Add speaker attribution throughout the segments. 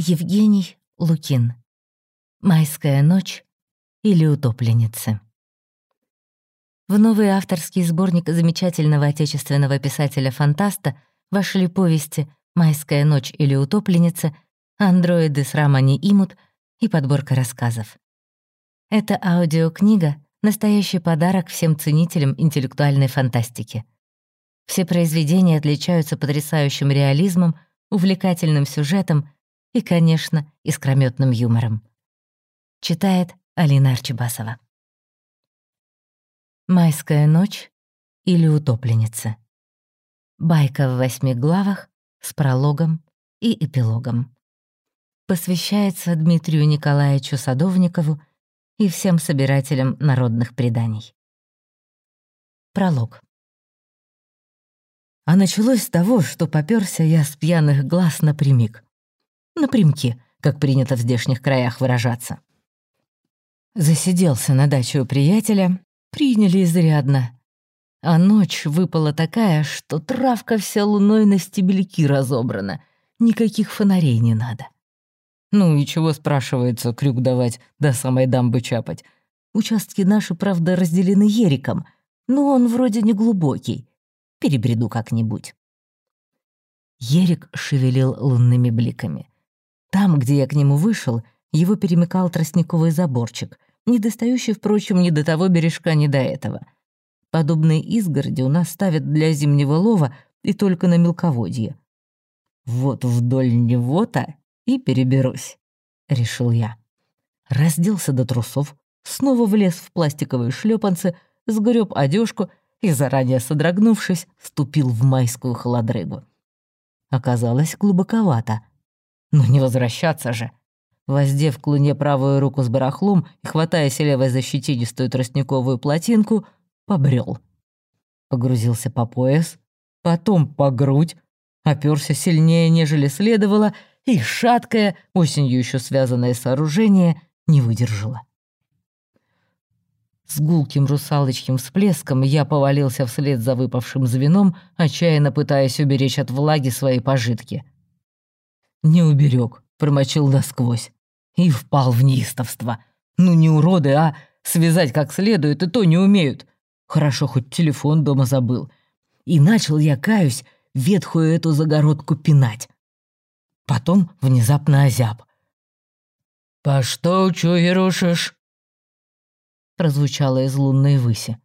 Speaker 1: Евгений Лукин. «Майская ночь» или «Утопленницы». В новый авторский сборник замечательного отечественного писателя-фантаста вошли повести «Майская ночь» или «Утопленница», «Андроиды с Рамани Имут» и подборка рассказов. Эта аудиокнига — настоящий подарок всем ценителям интеллектуальной фантастики. Все произведения отличаются потрясающим реализмом, увлекательным сюжетом и, конечно, искрометным юмором. Читает Алина Арчибасова. «Майская ночь» или «Утопленница». Байка в восьми главах с прологом и эпилогом. Посвящается Дмитрию Николаевичу Садовникову и всем собирателям народных преданий. Пролог. А началось с того, что попёрся я с пьяных глаз напрямик напрямки, как принято в здешних краях выражаться. Засиделся на даче у приятеля, приняли изрядно. А ночь выпала такая, что травка вся луной на стебельки разобрана, никаких фонарей не надо. Ну и чего, спрашивается, крюк давать, до самой дамбы чапать. Участки наши, правда, разделены ериком, но он вроде не глубокий. Перебреду как-нибудь. Ерик шевелил лунными бликами. Там, где я к нему вышел, его перемыкал тростниковый заборчик, не достающий, впрочем, ни до того бережка, ни до этого. Подобные изгороди у нас ставят для зимнего лова и только на мелководье. Вот вдоль него-то и переберусь, — решил я. Разделся до трусов, снова влез в пластиковые шлепанцы, сгреб одежку и, заранее содрогнувшись, вступил в майскую холодрыгу. Оказалось глубоковато — но не возвращаться же. Воздев к луне правую руку с барахлом и хватаясь левой за щетинистую тростниковую плотинку, побрел. Погрузился по пояс, потом по грудь, оперся сильнее, нежели следовало, и шаткое, осенью еще связанное сооружение не выдержало. С гулким русалочьим всплеском я повалился вслед за выпавшим звеном, отчаянно пытаясь уберечь от влаги свои пожитки — не уберег, промочил насквозь. И впал в неистовство. Ну не уроды, а связать как следует, и то не умеют. Хорошо, хоть телефон дома забыл. И начал я, каюсь, ветхую эту загородку пинать. Потом внезапно озяб. «По что чуерушишь?» Прозвучало из лунной выси.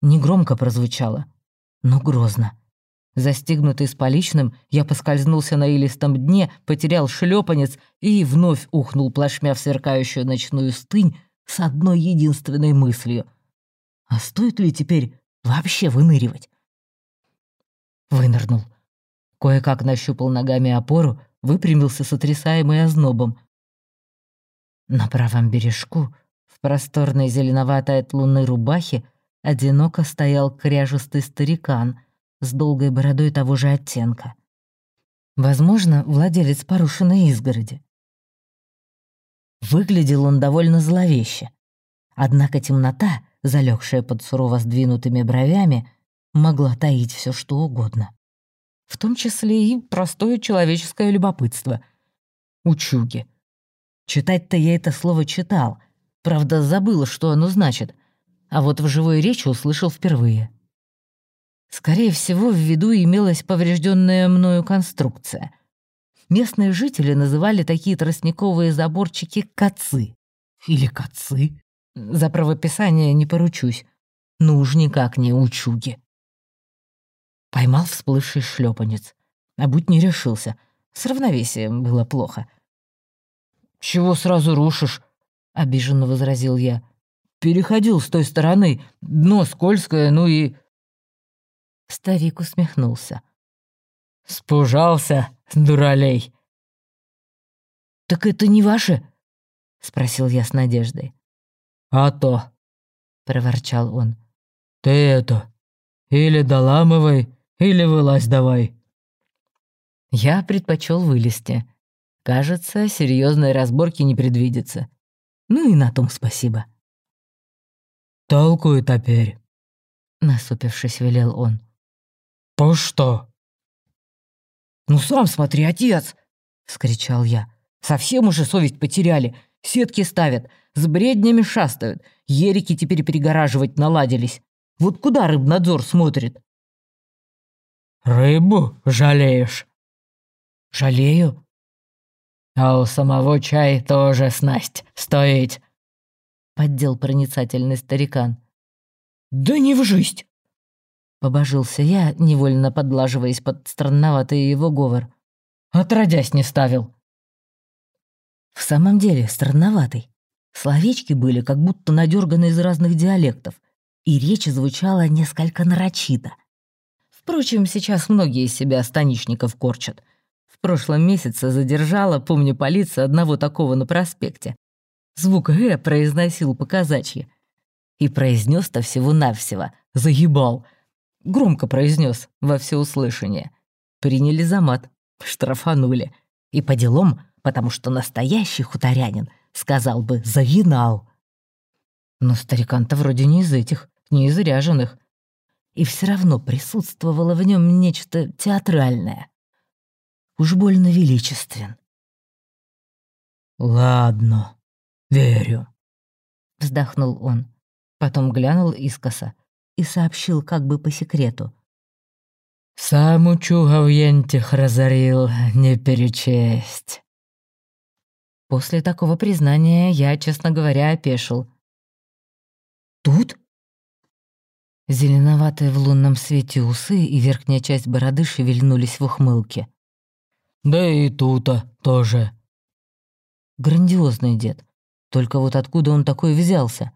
Speaker 1: Негромко прозвучало, но грозно. Застигнутый с поличным, я поскользнулся на илистом дне, потерял шлепанец и вновь ухнул плашмя в сверкающую ночную стынь с одной единственной мыслью. А стоит ли теперь вообще выныривать? Вынырнул. Кое-как нащупал ногами опору, выпрямился сотрясаемый ознобом. На правом бережку, в просторной зеленоватой от луны рубахе, одиноко стоял кряжестый старикан — с долгой бородой того же оттенка. Возможно, владелец порушенной изгороди. Выглядел он довольно зловеще. Однако темнота, залегшая под сурово сдвинутыми бровями, могла таить все что угодно. В том числе и простое человеческое любопытство. Учуги. Читать-то я это слово читал, правда, забыла, что оно значит, а вот в живой речи услышал впервые. Скорее всего, в виду имелась поврежденная мною конструкция. Местные жители называли такие тростниковые заборчики «коцы». Или «коцы». За правописание не поручусь. Ну уж никак не учуги. Поймал всплывший шлепанец. А будь не решился. С равновесием было плохо. «Чего сразу рушишь?» — обиженно возразил я. «Переходил с той стороны. Дно скользкое, ну и...» Старик усмехнулся. «Спужался, дуралей!» «Так это не ваше?» — спросил я с надеждой. «А то!» — проворчал он. «Ты это, или доламывай, или вылазь давай!» Я предпочел вылезти. Кажется, серьезной разборки не предвидится. Ну и на том спасибо. «Толкуй теперь!» — насупившись, велел он. «По что?» «Ну сам смотри, отец!» — вскричал я. Совсем уже совесть потеряли. Сетки ставят, с бреднями шастают. Ерики теперь перегораживать наладились. Вот куда рыбнадзор смотрит?
Speaker 2: «Рыбу жалеешь?»
Speaker 1: «Жалею?»
Speaker 2: «А у самого чай тоже снасть стоит», —
Speaker 1: поддел проницательный старикан.
Speaker 2: «Да не в жизнь!»
Speaker 1: Побожился я, невольно подлаживаясь под странноватый его говор.
Speaker 2: «Отродясь не ставил!»
Speaker 1: В самом деле, странноватый. Словечки были как будто надерганы из разных диалектов, и речь звучала несколько нарочито. Впрочем, сейчас многие из себя станичников корчат. В прошлом месяце задержала, помню, полиция одного такого на проспекте. Звук «э» произносил по-казачьи. И произнес-то всего-навсего «заебал». Громко произнес во всеуслышание. Приняли за мат, штрафанули. И по делам, потому что настоящий хуторянин сказал бы «загинал». Но старикан-то вроде не из этих, не из ряженых и все равно присутствовало в нем нечто театральное. Уж больно величествен.
Speaker 2: «Ладно, верю», —
Speaker 1: вздохнул он. Потом глянул искоса и сообщил как бы по секрету.
Speaker 2: «Сам чуга в ентих разорил, не перечесть».
Speaker 1: После такого признания я, честно говоря, опешил. «Тут?» Зеленоватые в лунном свете усы и верхняя часть бороды шевельнулись в ухмылке.
Speaker 2: «Да и тута тоже».
Speaker 1: Грандиозный дед. Только вот откуда он такой взялся?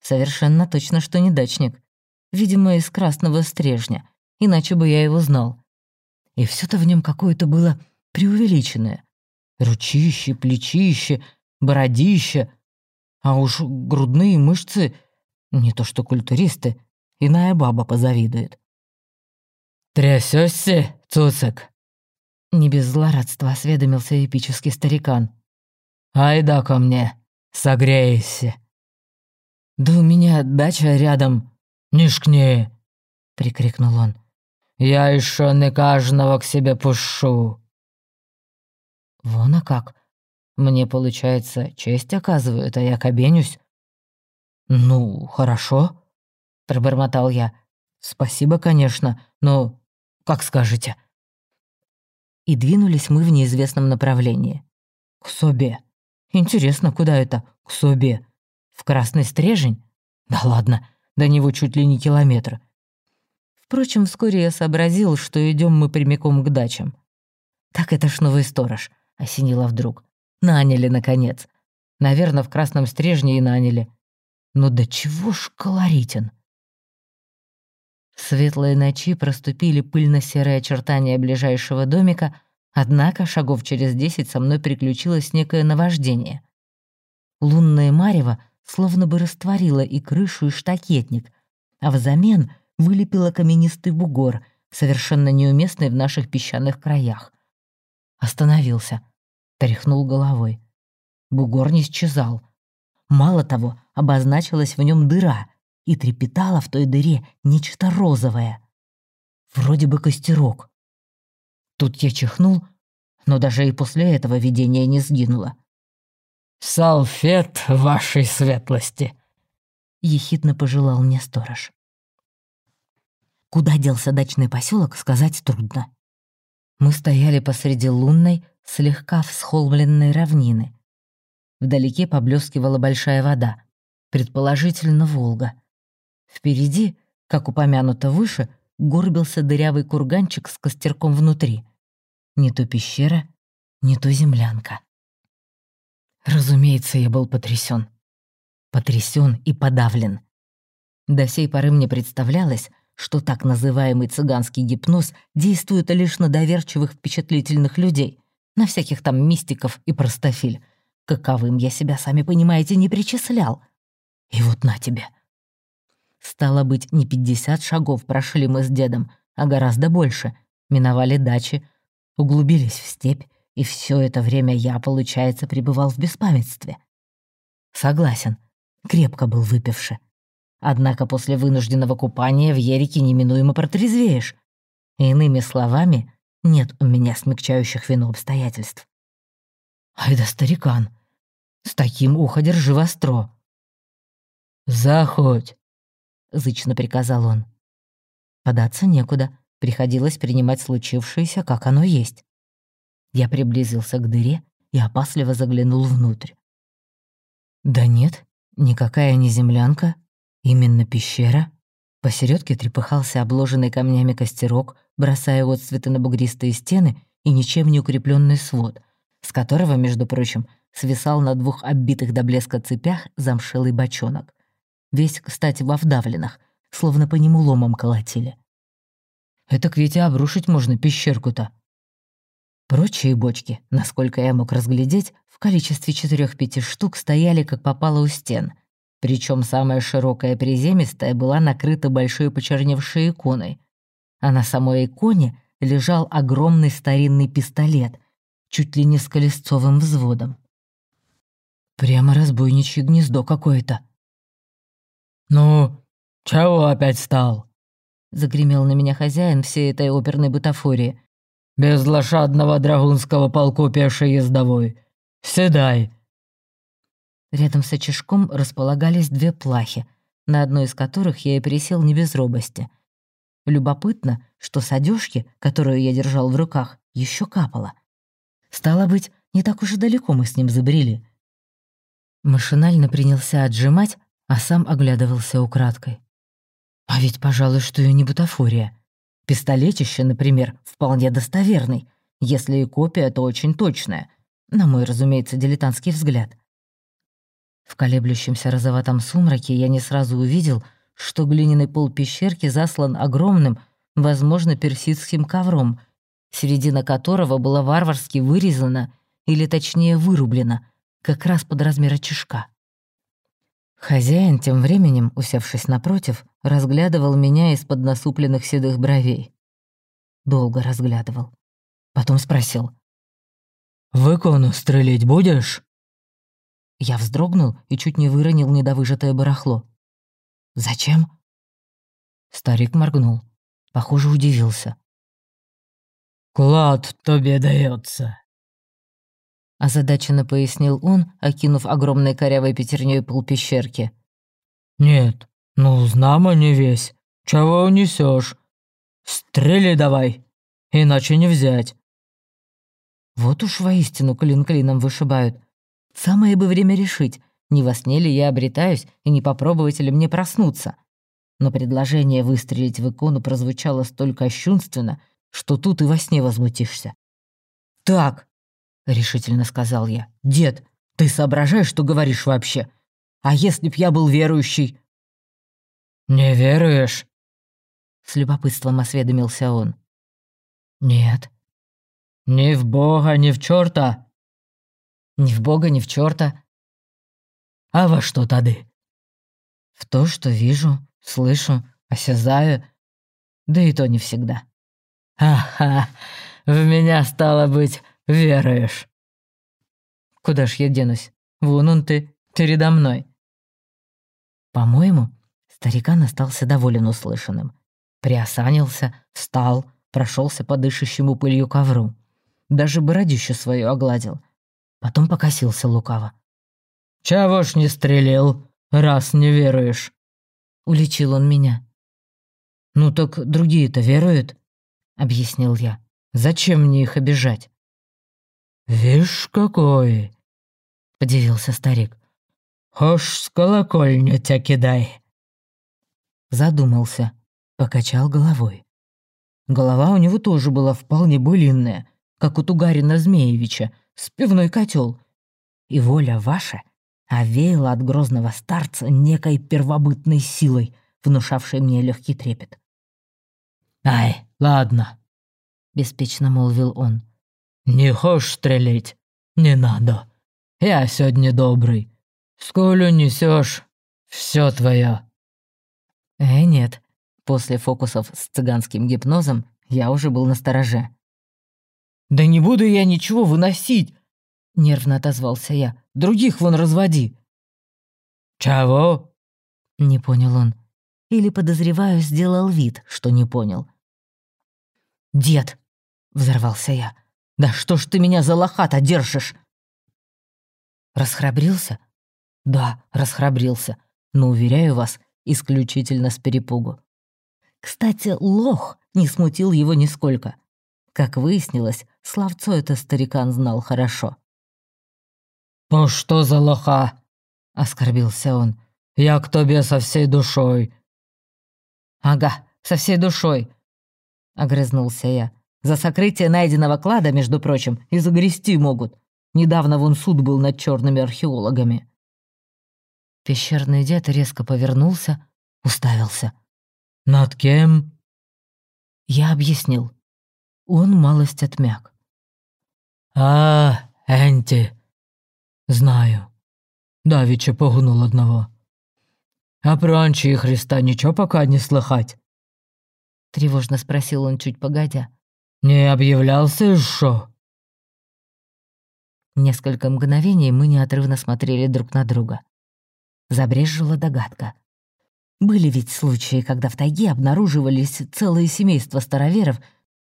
Speaker 1: Совершенно точно, что не дачник. Видимо, из красного стрежня, иначе бы я его знал. И все то в нем какое-то было преувеличенное. Ручище, плечище, бородище. А уж грудные мышцы, не то что культуристы, Иная баба позавидует.
Speaker 2: «Трясёшься, цуцик?»
Speaker 1: Не без злорадства осведомился эпический старикан.
Speaker 2: «Айда ко мне, согрейся».
Speaker 1: «Да у меня дача рядом».
Speaker 2: «Нишкни!»
Speaker 1: — прикрикнул он.
Speaker 2: «Я еще не каждого к себе пушу».
Speaker 1: «Вон а как. Мне, получается, честь оказывают, а я кабенюсь». «Ну, хорошо», — пробормотал я. «Спасибо, конечно, но как скажете». И двинулись мы в неизвестном направлении. К Собе. Интересно, куда это? К Собе. В Красный Стрежень? Да ладно, до него чуть ли не километр. Впрочем, вскоре я сообразил, что идем мы прямиком к дачам. Так это ж новый сторож, осенило вдруг. Наняли, наконец. Наверное, в Красном Стрежне и наняли. Ну да чего ж колоритен. Светлые ночи проступили пыльно-серые очертания ближайшего домика, однако шагов через десять со мной приключилось некое наваждение. Лунное марево словно бы растворило и крышу, и штакетник, а взамен вылепило каменистый бугор, совершенно неуместный в наших песчаных краях. Остановился, тряхнул головой. Бугор не исчезал. Мало того, обозначилась в нем дыра — и трепетало в той дыре нечто розовое. Вроде бы костерок. Тут я чихнул, но даже и после этого видение не сгинуло.
Speaker 2: «Салфет вашей светлости!»
Speaker 1: — ехидно пожелал мне сторож. Куда делся дачный поселок, сказать трудно. Мы стояли посреди лунной, слегка всхолмленной равнины. Вдалеке поблескивала большая вода, предположительно Волга — Впереди, как упомянуто выше, горбился дырявый курганчик с костерком внутри. Не то пещера, не то землянка. Разумеется, я был потрясен. Потрясен и подавлен. До сей поры мне представлялось, что так называемый цыганский гипноз действует лишь на доверчивых впечатлительных людей, на всяких там мистиков и простофиль. Каковым я себя, сами понимаете, не причислял. И вот на тебе. Стало быть, не пятьдесят шагов прошли мы с дедом, а гораздо больше. Миновали дачи, углубились в степь, и все это время я, получается, пребывал в беспамятстве. Согласен, крепко был выпивши. Однако после вынужденного купания в Ерике неминуемо протрезвеешь. Иными словами, нет у меня смягчающих вину обстоятельств. Ай да старикан! С таким ухо держи востро!»
Speaker 2: «Заходь!»
Speaker 1: — зычно приказал он. Податься некуда, приходилось принимать случившееся, как оно есть. Я приблизился к дыре и опасливо заглянул внутрь. Да нет, никакая не землянка, именно пещера. Посередке трепыхался обложенный камнями костерок, бросая отцветы на бугристые стены и ничем не укрепленный свод, с которого, между прочим, свисал на двух оббитых до блеска цепях замшелый бочонок. Весь, кстати, во вдавленных, словно по нему ломом колотили. Это к ведь обрушить можно пещерку-то. Прочие бочки, насколько я мог разглядеть, в количестве четырех-пяти штук стояли как попало у стен. Причем самая широкая приземистая была накрыта большой почерневшей иконой. А на самой иконе лежал огромный старинный пистолет, чуть ли не с колесцовым взводом. Прямо разбойничье гнездо какое-то.
Speaker 2: «Ну, чего опять стал?»
Speaker 1: Загремел на меня хозяин всей этой оперной бутафории.
Speaker 2: «Без лошадного драгунского полку пешей ездовой. Седай!»
Speaker 1: Рядом с очишком располагались две плахи, на одной из которых я и пересел не без робости. Любопытно, что с одежки, которую я держал в руках, еще капало. Стало быть, не так уж и далеко мы с ним забрели. Машинально принялся отжимать, а сам оглядывался украдкой. А ведь, пожалуй, что и не бутафория. Пистолетище, например, вполне достоверный, если и копия, то очень точная, на мой, разумеется, дилетантский взгляд. В колеблющемся розоватом сумраке я не сразу увидел, что глиняный пол пещерки заслан огромным, возможно, персидским ковром, середина которого была варварски вырезана, или точнее вырублена, как раз под размер очишка. Хозяин тем временем, усевшись напротив, разглядывал меня из-под насупленных седых бровей. Долго разглядывал. Потом спросил.
Speaker 2: «В икону стрелять будешь?»
Speaker 1: Я вздрогнул и чуть не выронил недовыжатое барахло. «Зачем?» Старик моргнул. Похоже, удивился.
Speaker 2: «Клад тебе дается.
Speaker 1: Озадаченно пояснил он, окинув огромной корявой пятерней пол пещерки.
Speaker 2: «Нет, ну знамо не весь. Чего унесешь? Стрели давай, иначе не взять».
Speaker 1: Вот уж воистину клин клином вышибают. Самое бы время решить, не во сне ли я обретаюсь и не попробовать ли мне проснуться. Но предложение выстрелить в икону прозвучало столь кощунственно, что тут и во сне возмутишься. «Так», — решительно сказал я, — «дед, ты соображаешь, что говоришь вообще? А если б я был верующий?»
Speaker 2: «Не веруешь?»
Speaker 1: С любопытством осведомился он.
Speaker 2: «Нет». «Ни в Бога, ни в чёрта?»
Speaker 1: Ни в бога, ни в черта.
Speaker 2: А во что тады?
Speaker 1: В то, что вижу, слышу, осязаю, да и то не всегда.
Speaker 2: Ага, в меня, стало быть, веруешь.
Speaker 1: Куда ж я денусь? Вон он ты, передо мной. По-моему, старикан остался доволен услышанным. Приосанился, встал, прошелся по дышащему пылью ковру. Даже бородище свое огладил. Потом покосился лукаво.
Speaker 2: «Чего ж не стрелил, раз не веруешь?»
Speaker 1: Уличил он меня. «Ну так другие-то веруют?» — объяснил я. «Зачем мне их обижать?»
Speaker 2: «Вишь какой!»
Speaker 1: — подивился старик.
Speaker 2: «Хошь с колокольня тебя кидай!»
Speaker 1: Задумался, покачал головой. Голова у него тоже была вполне былинная, как у Тугарина Змеевича, с пивной котел. И воля ваша овеяла от грозного старца некой первобытной силой, внушавшей мне легкий трепет.
Speaker 2: «Ай, ладно», — беспечно молвил он. «Не хочешь стрелять? Не надо. Я сегодня добрый. Сколь несешь, все твое».
Speaker 1: Э, нет. После фокусов с цыганским гипнозом я уже был на стороже. «Да не буду я ничего выносить!» — нервно отозвался я. «Других вон разводи!»
Speaker 2: «Чего?»
Speaker 1: — не понял он. Или, подозреваю, сделал вид, что не понял. «Дед!» — взорвался я. «Да что ж ты меня за лохата держишь?» Расхрабрился? Да, расхрабрился, но, уверяю вас, исключительно с перепугу. Кстати, лох не смутил его нисколько. Как выяснилось, словцо это старикан знал хорошо.
Speaker 2: «Ну что за лоха?» — оскорбился он. «Я к тебе со всей душой».
Speaker 1: «Ага, со всей душой», — огрызнулся я. «За сокрытие найденного клада, между прочим, и загрести могут. Недавно вон суд был над черными археологами». Пещерный дед резко повернулся, уставился.
Speaker 2: «Над кем?»
Speaker 1: Я объяснил. Он малость отмяк.
Speaker 2: «А, Энти, знаю. Давича погнул одного. А про Анчи и Христа ничего пока не слыхать?»
Speaker 1: Тревожно спросил он чуть погодя.
Speaker 2: «Не объявлялся еще?»
Speaker 1: Несколько мгновений мы неотрывно смотрели друг на друга. Забрежжила догадка. Были ведь случаи, когда в тайге обнаруживались целые семейства староверов,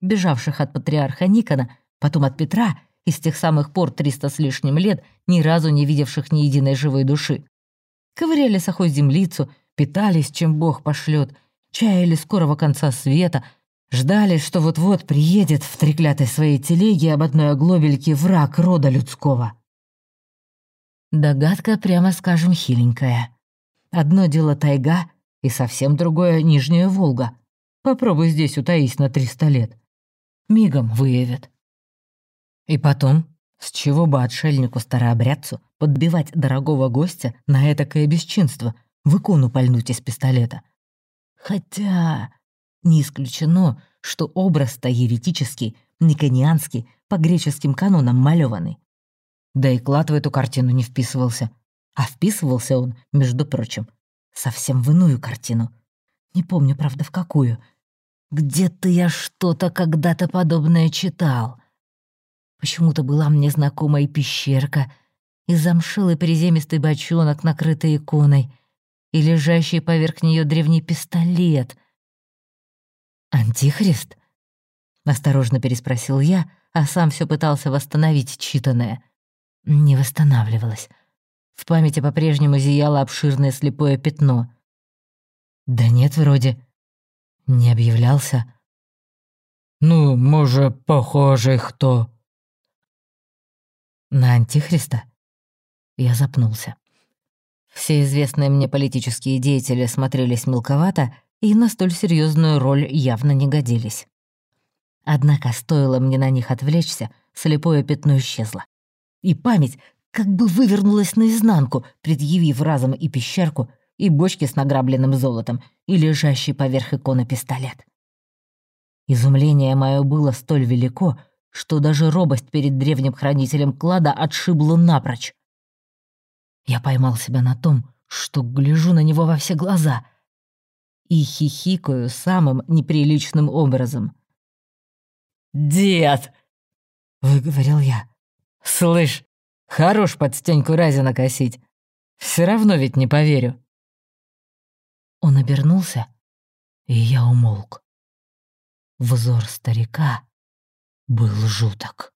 Speaker 1: бежавших от патриарха Никона, потом от Петра, и с тех самых пор триста с лишним лет ни разу не видевших ни единой живой души. Ковыряли сахой землицу, питались, чем Бог пошлет, чаяли скорого конца света, ждали, что вот-вот приедет в треклятой своей телеге об одной оглобельке враг рода людского. Догадка, прямо скажем, хиленькая. Одно дело тайга, и совсем другое — Нижняя Волга. Попробуй здесь утаись на триста лет. Мигом выявят. И потом, с чего бы отшельнику-старообрядцу подбивать дорогого гостя на этакое бесчинство, в икону пальнуть из пистолета? Хотя не исключено, что образ-то еретический, никонианский, по греческим канонам малёванный. Да и клад в эту картину не вписывался. А вписывался он, между прочим, совсем в иную картину. Не помню, правда, в какую. Где-то я что-то когда-то подобное читал. Почему-то была мне знакома и пещерка, и замшилый приземистый бочонок, накрытый иконой, и лежащий поверх нее древний пистолет. «Антихрист?» — осторожно переспросил я, а сам все пытался восстановить читанное — не восстанавливалась. В памяти по-прежнему зияло обширное слепое пятно. Да нет, вроде. Не объявлялся.
Speaker 2: Ну, может, похожий кто.
Speaker 1: На Антихриста? Я запнулся. Все известные мне политические деятели смотрелись мелковато и на столь серьезную роль явно не годились. Однако стоило мне на них отвлечься, слепое пятно исчезло и память как бы вывернулась наизнанку, предъявив разом и пещерку, и бочки с награбленным золотом, и лежащий поверх иконы пистолет. Изумление мое было столь велико, что даже робость перед древним хранителем клада отшибла напрочь. Я поймал себя на том, что гляжу на него во все глаза и хихикаю самым неприличным образом. «Дед!» — выговорил я. «Слышь, хорош под стеньку Разина косить. Все равно ведь не поверю». Он обернулся, и я умолк. Взор старика был жуток.